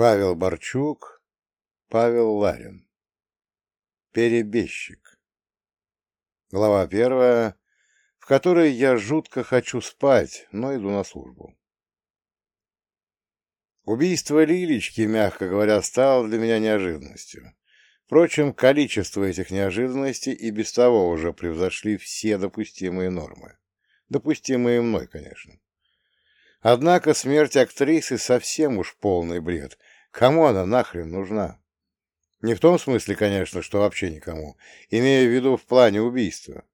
Павел Борчук, Павел Ларин. Перебежчик. Глава первая, в которой я жутко хочу спать, но иду на службу. Убийство Лилечки, мягко говоря, стало для меня неожиданностью. Впрочем, количество этих неожиданностей и без того уже превзошли все допустимые нормы. Допустимые мной, конечно. Однако смерть актрисы совсем уж полный бред. Кому она нахрен нужна? Не в том смысле, конечно, что вообще никому, имея в виду в плане убийства.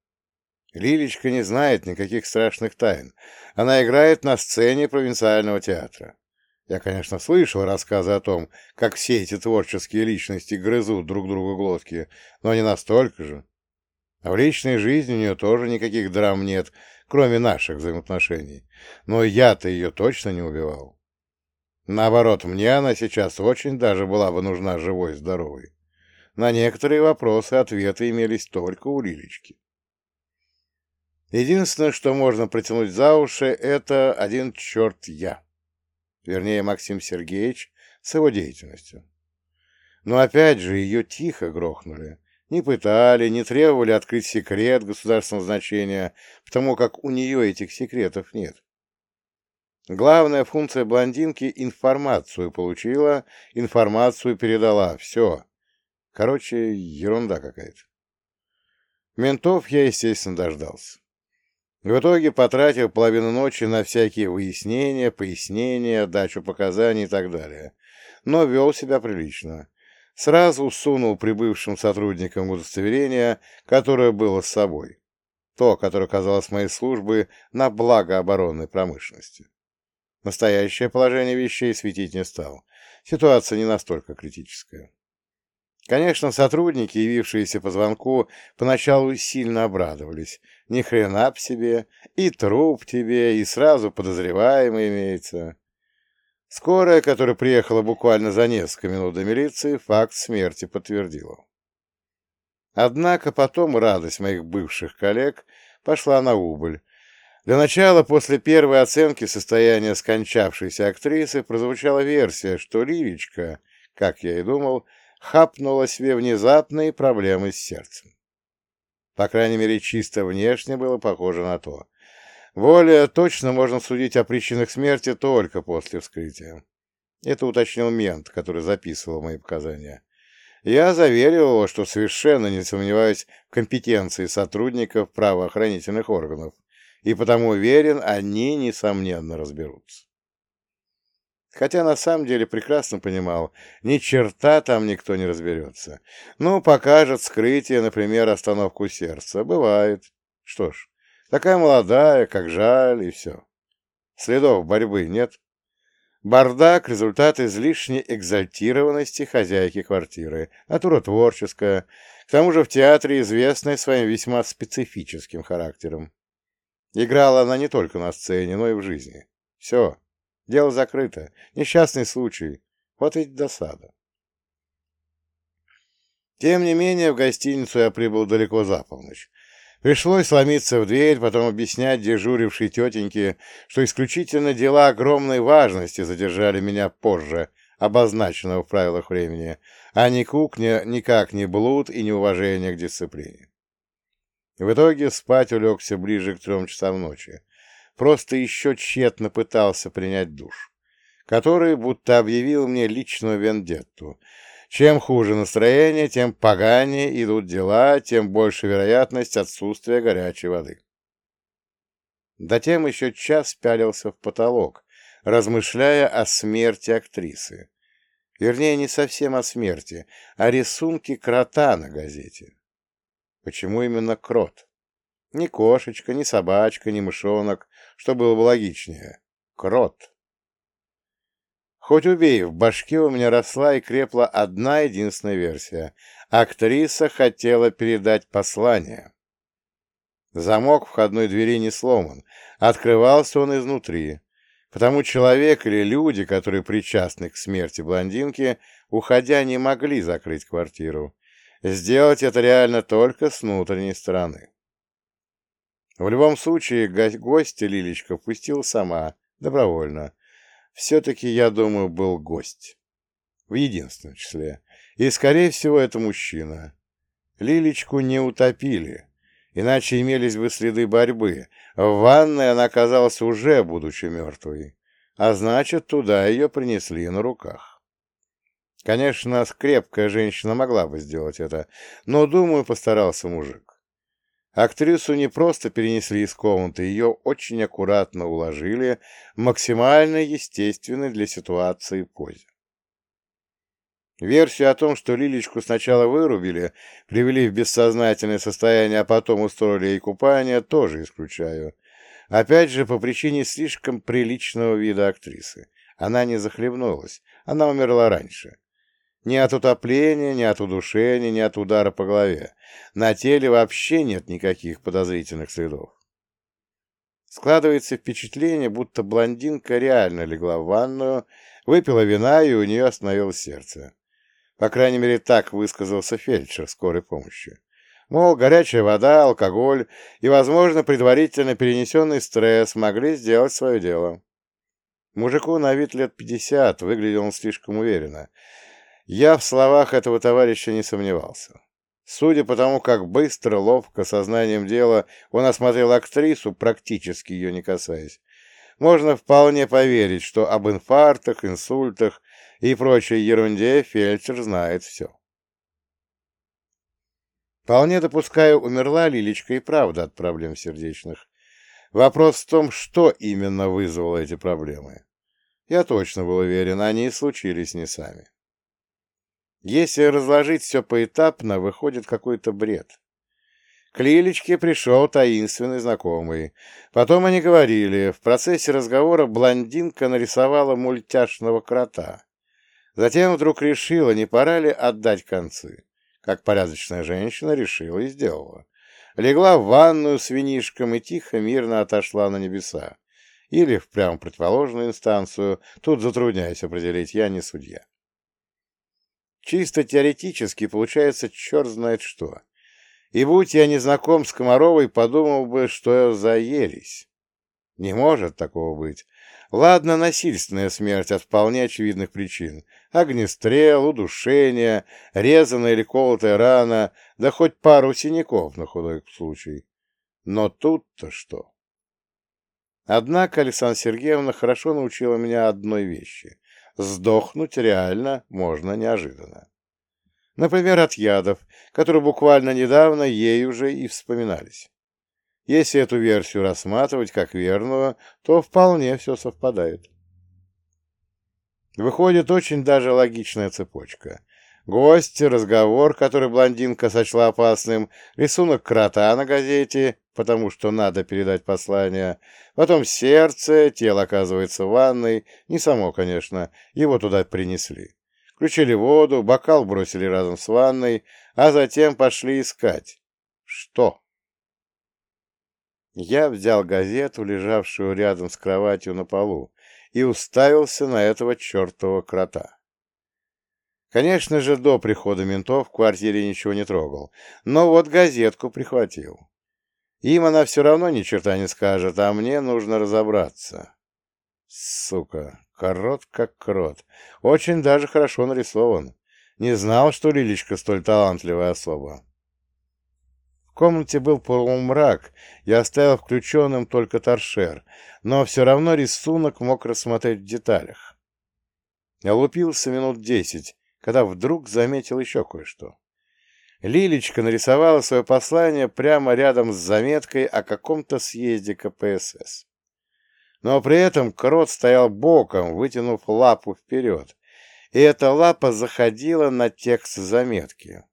Лилечка не знает никаких страшных тайн. Она играет на сцене провинциального театра. Я, конечно, слышал рассказы о том, как все эти творческие личности грызут друг другу глотки, но не настолько же. А в личной жизни у нее тоже никаких драм нет, кроме наших взаимоотношений. Но я-то ее точно не убивал. Наоборот, мне она сейчас очень даже была бы нужна живой и здоровой. На некоторые вопросы ответы имелись только у Лилечки. Единственное, что можно притянуть за уши, это один черт я. Вернее, Максим Сергеевич с его деятельностью. Но опять же, ее тихо грохнули. Не пытали, не требовали открыть секрет государственного значения, потому как у нее этих секретов нет. Главная функция блондинки — информацию получила, информацию передала. Все. Короче, ерунда какая-то. Ментов я, естественно, дождался. В итоге потратил половину ночи на всякие выяснения, пояснения, дачу показаний и так далее. Но вел себя прилично сразу сунул прибывшим сотрудникам удостоверение, которое было с собой. То, которое казалось моей службы на благо оборонной промышленности. Настоящее положение вещей светить не стал. Ситуация не настолько критическая. Конечно, сотрудники, явившиеся по звонку, поначалу сильно обрадовались. Ни хрена б себе, и труп тебе, и сразу подозреваемый имеется. Скорая, которая приехала буквально за несколько минут до милиции, факт смерти подтвердила. Однако потом радость моих бывших коллег пошла на убыль. Для начала, после первой оценки состояния скончавшейся актрисы, прозвучала версия, что Лилечка, как я и думал, хапнула себе внезапные проблемы с сердцем. По крайней мере, чисто внешне было похоже на то. Более точно можно судить о причинах смерти только после вскрытия. Это уточнил мент, который записывал мои показания. Я заверил его, что совершенно не сомневаюсь в компетенции сотрудников правоохранительных органов, и потому уверен, они, несомненно, разберутся. Хотя на самом деле прекрасно понимал, ни черта там никто не разберется. Ну, покажет скрытие, например, остановку сердца. Бывает. Что ж, Такая молодая, как жаль, и все. Следов борьбы нет. Бардак — результат излишней экзальтированности хозяйки квартиры, натура творческая, к тому же в театре известная своим весьма специфическим характером. Играла она не только на сцене, но и в жизни. Все, дело закрыто, несчастный случай, вот ведь досада. Тем не менее, в гостиницу я прибыл далеко за полночь. Пришлось сломиться в дверь, потом объяснять дежурившей тетеньке, что исключительно дела огромной важности задержали меня позже, обозначенного в правилах времени, а ни кухня никак не блуд и неуважение к дисциплине. В итоге спать улегся ближе к трем часам ночи. Просто еще тщетно пытался принять душ, который будто объявил мне личную вендетту — чем хуже настроение, тем поганее идут дела, тем больше вероятность отсутствия горячей воды. Затем еще час пялился в потолок, размышляя о смерти актрисы. Вернее, не совсем о смерти, а рисунке крота на газете. Почему именно крот? Ни кошечка, ни собачка, ни мышонок, что было бы логичнее. Крот. Хоть убей, в башке у меня росла и крепла одна единственная версия. Актриса хотела передать послание. Замок входной двери не сломан, открывался он изнутри. Потому человек или люди, которые причастны к смерти блондинки, уходя, не могли закрыть квартиру. Сделать это реально только с внутренней стороны. В любом случае, гостя Лилечка впустила сама, добровольно, все-таки, я думаю, был гость. в единственном числе, и, скорее всего, это мужчина. Лилечку не утопили, иначе имелись бы следы борьбы. В ванной она оказалась уже, будучи мертвой, а значит, туда ее принесли на руках. Конечно, крепкая женщина могла бы сделать это, но, думаю, постарался мужик. Актрису не просто перенесли из комнаты, ее очень аккуратно уложили в максимально естественной для ситуации позе. Версию о том, что Лилечку сначала вырубили, привели в бессознательное состояние, а потом устроили ей купание, тоже исключаю. Опять же, по причине слишком приличного вида актрисы. Она не захлебнулась, она умерла раньше. Ни от утопления, ни от удушения, ни от удара по голове. На теле вообще нет никаких подозрительных следов. Складывается впечатление, будто блондинка реально легла в ванную, выпила вина, и у нее остановилось сердце. По крайней мере, так высказался фельдшер скорой помощи. Мол, горячая вода, алкоголь и, возможно, предварительно перенесенный стресс могли сделать свое дело. Мужику на вид лет пятьдесят, выглядел он слишком уверенно. Я в словах этого товарища не сомневался. Судя по тому, как быстро, ловко, сознанием дела он осмотрел актрису, практически ее не касаясь, можно вполне поверить, что об инфарктах, инсультах и прочей ерунде фельдшер знает все. Вполне допускаю, умерла Лилечка и правда от проблем сердечных. Вопрос в том, что именно вызвало эти проблемы. Я точно был уверен, они случились не сами. Если разложить все поэтапно, выходит какой-то бред. К Лилечке пришел таинственный знакомый. Потом они говорили, в процессе разговора блондинка нарисовала мультяшного крота. Затем вдруг решила, не пора ли отдать концы. Как порядочная женщина решила и сделала. Легла в ванную с винишком и тихо, мирно отошла на небеса. Или в прямо противоположную инстанцию, тут затрудняюсь определить, я не судья. Чисто теоретически получается черт знает что. И будь я не знаком с Комаровой, подумал бы, что за ересь. Не может такого быть. Ладно, насильственная смерть от вполне очевидных причин. Огнестрел, удушение, резаная или колотая рана, да хоть пару синяков на худой случай. Но тут-то что? Однако Александра Сергеевна хорошо научила меня одной вещи. Сдохнуть реально можно неожиданно. Например, от ядов, которые буквально недавно ей уже и вспоминались. Если эту версию рассматривать как верную, то вполне все совпадает. Выходит очень даже логичная цепочка. Гости, разговор, который блондинка сочла опасным, рисунок крота на газете, потому что надо передать послание, потом сердце, тело оказывается в ванной, не само, конечно, его туда принесли. Включили воду, бокал бросили разом с ванной, а затем пошли искать. Что? Я взял газету, лежавшую рядом с кроватью на полу, и уставился на этого чертова крота. Конечно же, до прихода ментов в квартире ничего не трогал, но вот газетку прихватил. Им она все равно ни черта не скажет, а мне нужно разобраться. Сука, крот как крот. Очень даже хорошо нарисован. Не знал, что Лилечка столь талантливая особа комнате был полумрак, я оставил включенным только торшер, но все равно рисунок мог рассмотреть в деталях. Я лупился минут десять, когда вдруг заметил еще кое-что. Лилечка нарисовала свое послание прямо рядом с заметкой о каком-то съезде КПСС. Но при этом крот стоял боком, вытянув лапу вперед, и эта лапа заходила на текст заметки.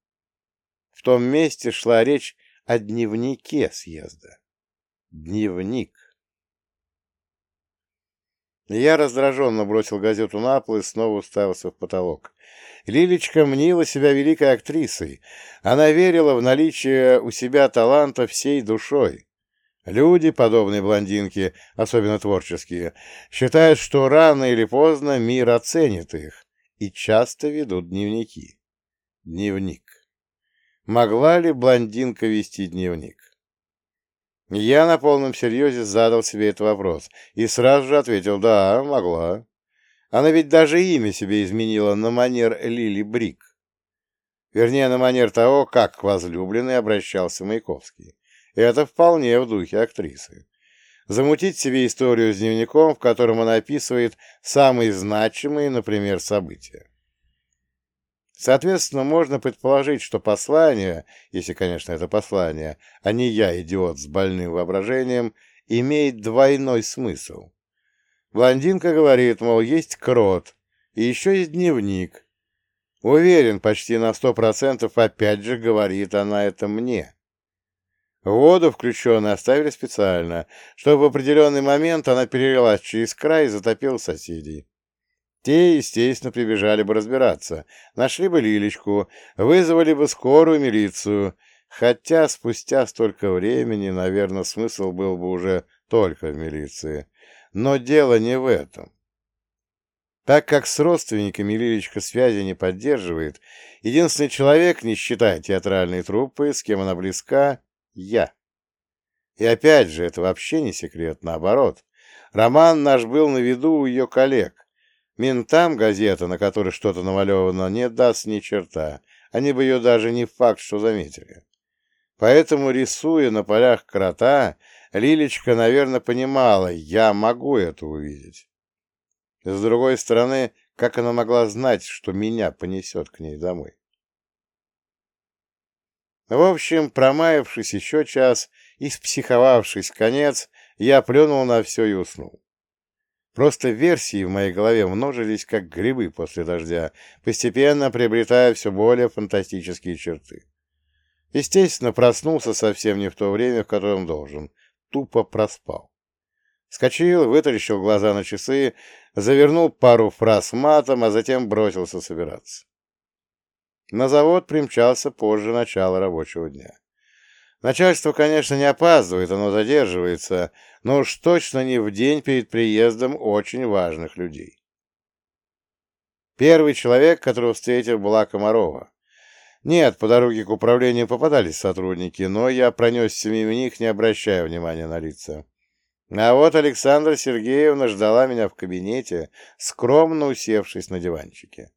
В том месте шла речь о дневнике съезда. Дневник. Я раздраженно бросил газету на пол и снова уставился в потолок. Лилечка мнила себя великой актрисой. Она верила в наличие у себя таланта всей душой. Люди, подобные блондинке, особенно творческие, считают, что рано или поздно мир оценит их и часто ведут дневники. Дневник. Могла ли блондинка вести дневник? Я на полном серьезе задал себе этот вопрос и сразу же ответил «да, могла». Она ведь даже имя себе изменила на манер Лили Брик. Вернее, на манер того, как к обращался Маяковский. Это вполне в духе актрисы. Замутить себе историю с дневником, в котором она описывает самые значимые, например, события. Соответственно, можно предположить, что послание, если, конечно, это послание, а не я, идиот с больным воображением, имеет двойной смысл. Блондинка говорит, мол, есть крот, и еще есть дневник. Уверен, почти на сто процентов опять же говорит она это мне. Воду включенную оставили специально, чтобы в определенный момент она перелилась через край и затопила соседей. Те, естественно, прибежали бы разбираться, нашли бы Лилечку, вызвали бы скорую милицию, хотя спустя столько времени, наверное, смысл был бы уже только в милиции. Но дело не в этом. Так как с родственниками Лилечка связи не поддерживает, единственный человек, не считая театральной труппы, с кем она близка, я. И опять же, это вообще не секрет, наоборот. Роман наш был на виду у ее коллег. Ментам газета, на которой что-то намалевано, не даст ни черта. Они бы ее даже не факт, что заметили. Поэтому, рисуя на полях крота, Лилечка, наверное, понимала, я могу это увидеть. С другой стороны, как она могла знать, что меня понесет к ней домой? В общем, промаявшись еще час и спсиховавшись конец, я плюнул на все и уснул. Просто версии в моей голове множились, как грибы после дождя, постепенно приобретая все более фантастические черты. Естественно, проснулся совсем не в то время, в котором должен. Тупо проспал. Скочил, вытаращил глаза на часы, завернул пару фраз матом, а затем бросился собираться. На завод примчался позже начала рабочего дня. Начальство, конечно, не опаздывает, оно задерживается, но уж точно не в день перед приездом очень важных людей. Первый человек, которого встретил, была Комарова. Нет, по дороге к управлению попадались сотрудники, но я пронесся мимо них, не обращая внимания на лица. А вот Александра Сергеевна ждала меня в кабинете, скромно усевшись на диванчике.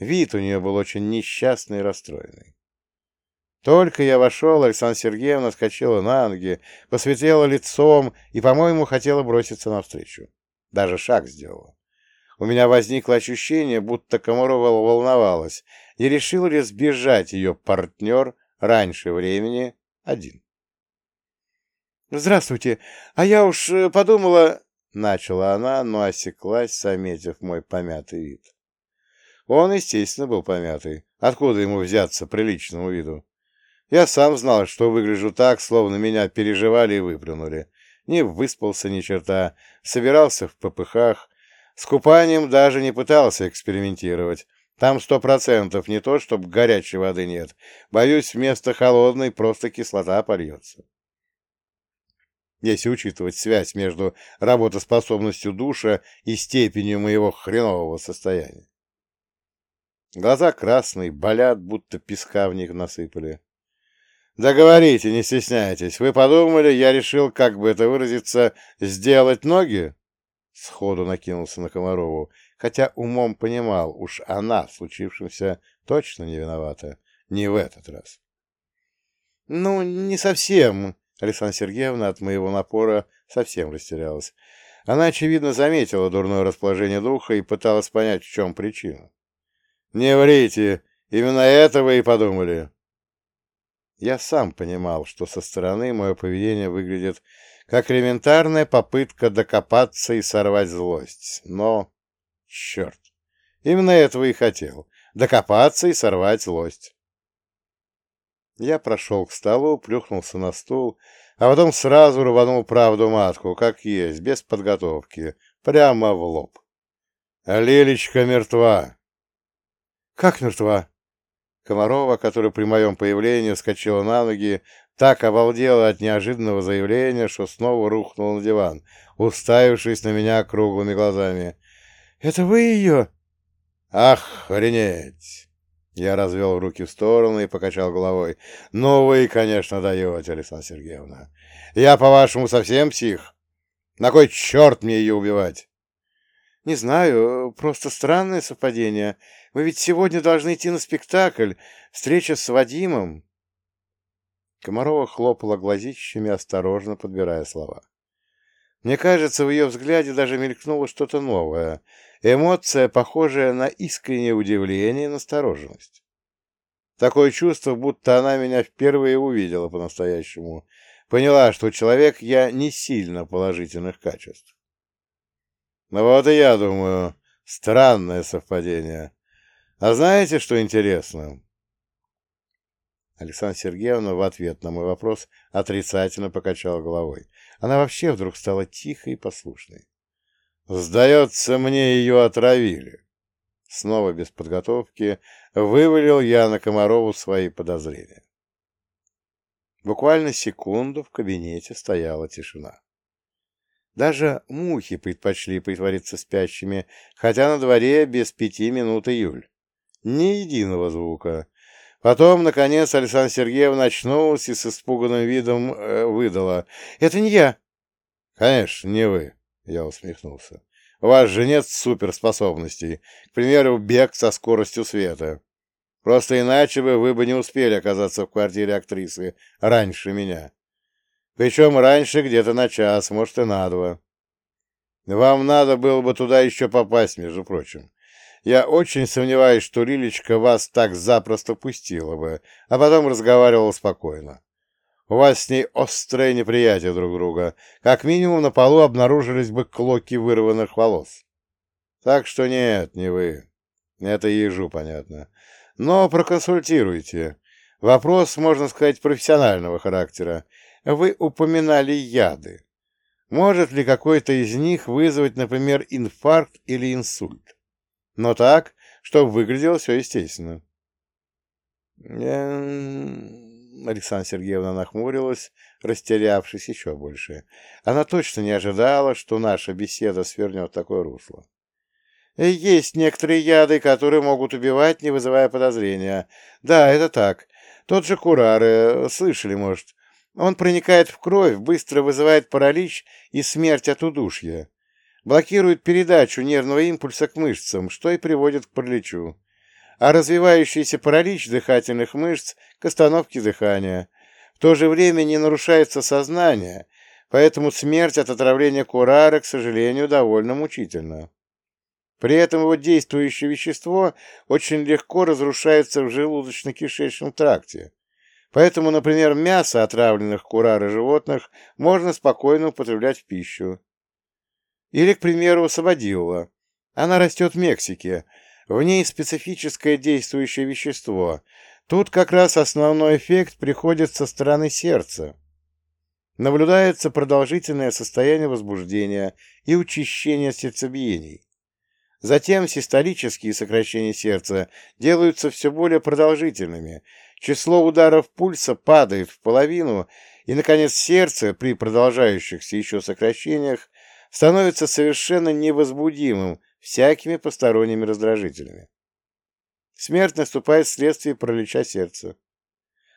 Вид у нее был очень несчастный и расстроенный. Только я вошел, Александра Сергеевна скочила на ноги, посветлела лицом и, по-моему, хотела броситься навстречу. Даже шаг сделала. У меня возникло ощущение, будто Комарова волновалась, и решил ли сбежать ее партнер раньше времени один. «Здравствуйте, а я уж э, подумала...» — начала она, но осеклась, заметив мой помятый вид. Он, естественно, был помятый. Откуда ему взяться приличному виду? Я сам знал, что выгляжу так, словно меня переживали и выплюнули. Не выспался ни черта, собирался в попыхах. С купанием даже не пытался экспериментировать. Там сто процентов не то, чтобы горячей воды нет. Боюсь, вместо холодной просто кислота польется. Если учитывать связь между работоспособностью душа и степенью моего хренового состояния. Глаза красные, болят, будто песка в них насыпали. Да говорите, не стесняйтесь. Вы подумали, я решил, как бы это выразиться, сделать ноги? Сходу накинулся на Комарову, хотя умом понимал, уж она в случившемся точно не виновата. Не в этот раз. Ну, не совсем. Александра Сергеевна от моего напора совсем растерялась. Она, очевидно, заметила дурное расположение духа и пыталась понять, в чем причина. «Не врите! Именно это вы и подумали!» Я сам понимал, что со стороны мое поведение выглядит как элементарная попытка докопаться и сорвать злость. Но, черт, именно этого и хотел — докопаться и сорвать злость. Я прошел к столу, плюхнулся на стул, а потом сразу рванул правду матку, как есть, без подготовки, прямо в лоб. Лилечка мертва. «Как мертва?» Комарова, которая при моем появлении вскочила на ноги, так обалдела от неожиданного заявления, что снова рухнула на диван, уставившись на меня круглыми глазами. «Это вы ее?» «Ах, охренеть!» Я развел руки в стороны и покачал головой. «Ну вы, конечно, даете, Александра Сергеевна. Я, по-вашему, совсем псих? На кой черт мне ее убивать?» Не знаю, просто странное совпадение. Мы ведь сегодня должны идти на спектакль. Встреча с Вадимом. Комарова хлопала глазищами, осторожно подбирая слова. Мне кажется, в ее взгляде даже мелькнуло что-то новое. Эмоция, похожая на искреннее удивление и настороженность. Такое чувство, будто она меня впервые увидела по-настоящему. Поняла, что человек я не сильно положительных качеств. Ну вот и я думаю, странное совпадение. А знаете, что интересно? Александра Сергеевна в ответ на мой вопрос отрицательно покачала головой. Она вообще вдруг стала тихой и послушной. «Сдается мне, ее отравили». Снова без подготовки вывалил я на Комарову свои подозрения. Буквально секунду в кабинете стояла тишина. Даже мухи предпочли притвориться спящими, хотя на дворе без пяти минут июль. Ни единого звука. Потом, наконец, Александра Сергеевна очнулась и с испуганным видом э, выдала. «Это не я». «Конечно, не вы», — я усмехнулся. «У вас же нет суперспособностей. К примеру, бег со скоростью света. Просто иначе бы вы бы не успели оказаться в квартире актрисы раньше меня. Причем раньше где-то на час, может и на два. Вам надо было бы туда еще попасть, между прочим. Я очень сомневаюсь, что Лилечка вас так запросто пустила бы, а потом разговаривала спокойно. У вас с ней острое неприятие друг друга. Как минимум на полу обнаружились бы клоки вырванных волос. Так что нет, не вы. Это ежу понятно. Но проконсультируйте. Вопрос, можно сказать, профессионального характера. Вы упоминали яды. Может ли какой-то из них вызвать, например, инфаркт или инсульт? Но так, чтобы выглядело все естественно. Александра Сергеевна нахмурилась, растерявшись еще больше. Она точно не ожидала, что наша беседа свернет такое русло. Есть некоторые яды, которые могут убивать, не вызывая подозрения. Да, это так. Тот же Курары, слышали, может. Он проникает в кровь, быстро вызывает паралич и смерть от удушья. Блокирует передачу нервного импульса к мышцам, что и приводит к параличу. А развивающийся паралич дыхательных мышц к остановке дыхания. В то же время не нарушается сознание, поэтому смерть от отравления курара, к сожалению, довольно мучительна. При этом его действующее вещество очень легко разрушается в желудочно-кишечном тракте, Поэтому, например, мясо отравленных курары животных можно спокойно употреблять в пищу. Или, к примеру, сабадилла. Она растет в Мексике. В ней специфическое действующее вещество. Тут как раз основной эффект приходит со стороны сердца. Наблюдается продолжительное состояние возбуждения и учащение сердцебиений. Затем систолические сокращения сердца делаются все более продолжительными, число ударов пульса падает в половину, и, наконец, сердце при продолжающихся еще сокращениях становится совершенно невозбудимым всякими посторонними раздражителями. Смерть наступает вследствие паралича сердца.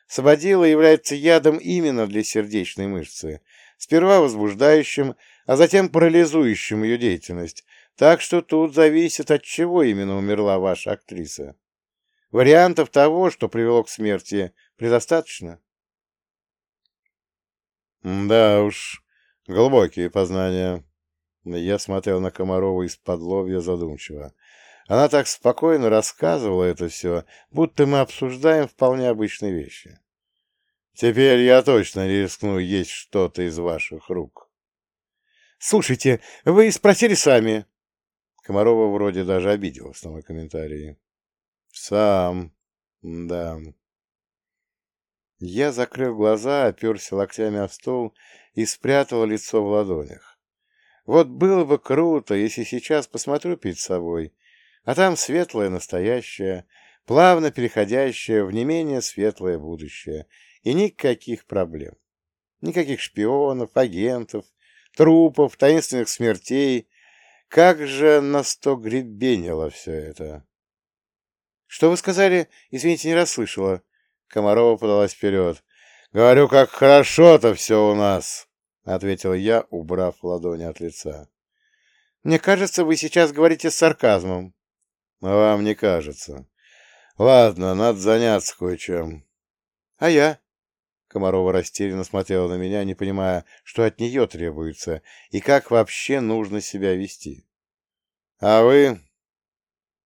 Сабадила является ядом именно для сердечной мышцы, сперва возбуждающим, а затем парализующим ее деятельность, так что тут зависит, от чего именно умерла ваша актриса. Вариантов того, что привело к смерти, предостаточно. Да уж, глубокие познания. Я смотрел на Комарову из-под лобья задумчиво. Она так спокойно рассказывала это все, будто мы обсуждаем вполне обычные вещи. Теперь я точно рискну есть что-то из ваших рук. — Слушайте, вы спросили сами. Комарова вроде даже обиделась на мой комментарий. Сам. Да. Я закрыл глаза, оперся локтями о стол и спрятал лицо в ладонях. Вот было бы круто, если сейчас посмотрю перед собой, а там светлое настоящее, плавно переходящее в не менее светлое будущее, и никаких проблем. Никаких шпионов, агентов, трупов, таинственных смертей. Как же настогребенило все это! «Что вы сказали? Извините, не расслышала». Комарова подалась вперед. «Говорю, как хорошо-то все у нас!» — ответил я, убрав ладони от лица. Мне кажется, вы сейчас говорите с сарказмом. Вам не кажется. Ладно, надо заняться кое-чем. А я? Комарова растерянно смотрела на меня, не понимая, что от нее требуется и как вообще нужно себя вести. А вы...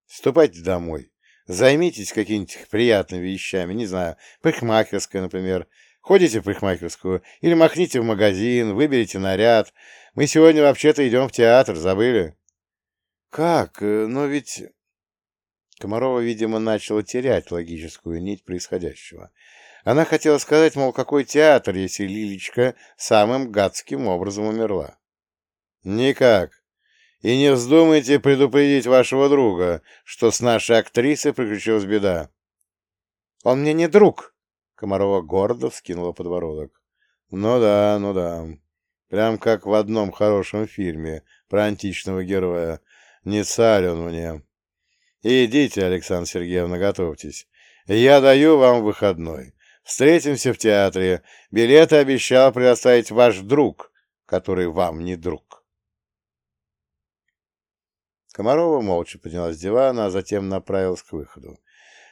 Ступайте домой. Займитесь какими-нибудь приятными вещами, не знаю, парикмахерской, например. Ходите в парикмахерскую или махните в магазин, выберите наряд. Мы сегодня вообще-то идем в театр, забыли? Как? Э, но ведь... Комарова, видимо, начала терять логическую нить происходящего. Она хотела сказать, мол, какой театр, если Лилечка самым гадским образом умерла. Никак. И не вздумайте предупредить вашего друга, что с нашей актрисой приключилась беда. Он мне не друг, Комарова гордо вскинула подбородок. Ну да, ну да. Прям как в одном хорошем фильме про античного героя. Не царь он мне. Идите, Александра Сергеевна, готовьтесь. Я даю вам выходной. Встретимся в театре. Билеты обещал предоставить ваш друг, который вам не друг. Комарова молча поднялась с дивана, а затем направилась к выходу.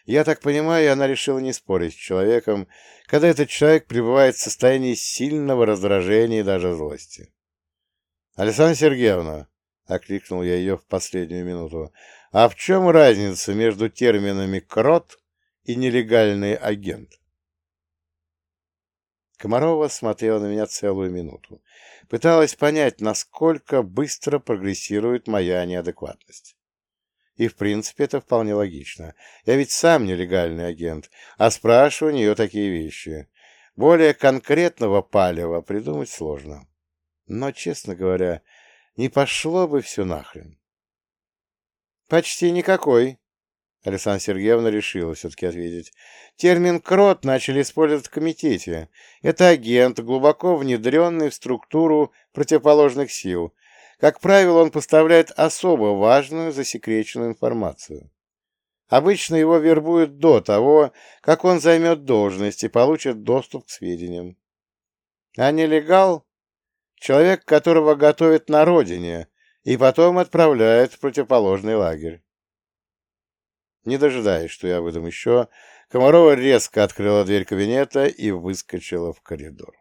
Я так понимаю, она решила не спорить с человеком, когда этот человек пребывает в состоянии сильного раздражения и даже злости. «Александра Сергеевна», — окликнул я ее в последнюю минуту, — «а в чем разница между терминами «крот» и «нелегальный агент»?» Комарова смотрела на меня целую минуту. Пыталась понять, насколько быстро прогрессирует моя неадекватность. И, в принципе, это вполне логично. Я ведь сам нелегальный агент, а спрашиваю у нее такие вещи. Более конкретного палева придумать сложно. Но, честно говоря, не пошло бы все нахрен. «Почти никакой», Александра Сергеевна решила все-таки ответить. Термин «крот» начали использовать в комитете. Это агент, глубоко внедренный в структуру противоположных сил. Как правило, он поставляет особо важную засекреченную информацию. Обычно его вербуют до того, как он займет должность и получит доступ к сведениям. А нелегал — человек, которого готовят на родине и потом отправляют в противоположный лагерь. Не дожидаясь, что я выдам еще, Комарова резко открыла дверь кабинета и выскочила в коридор.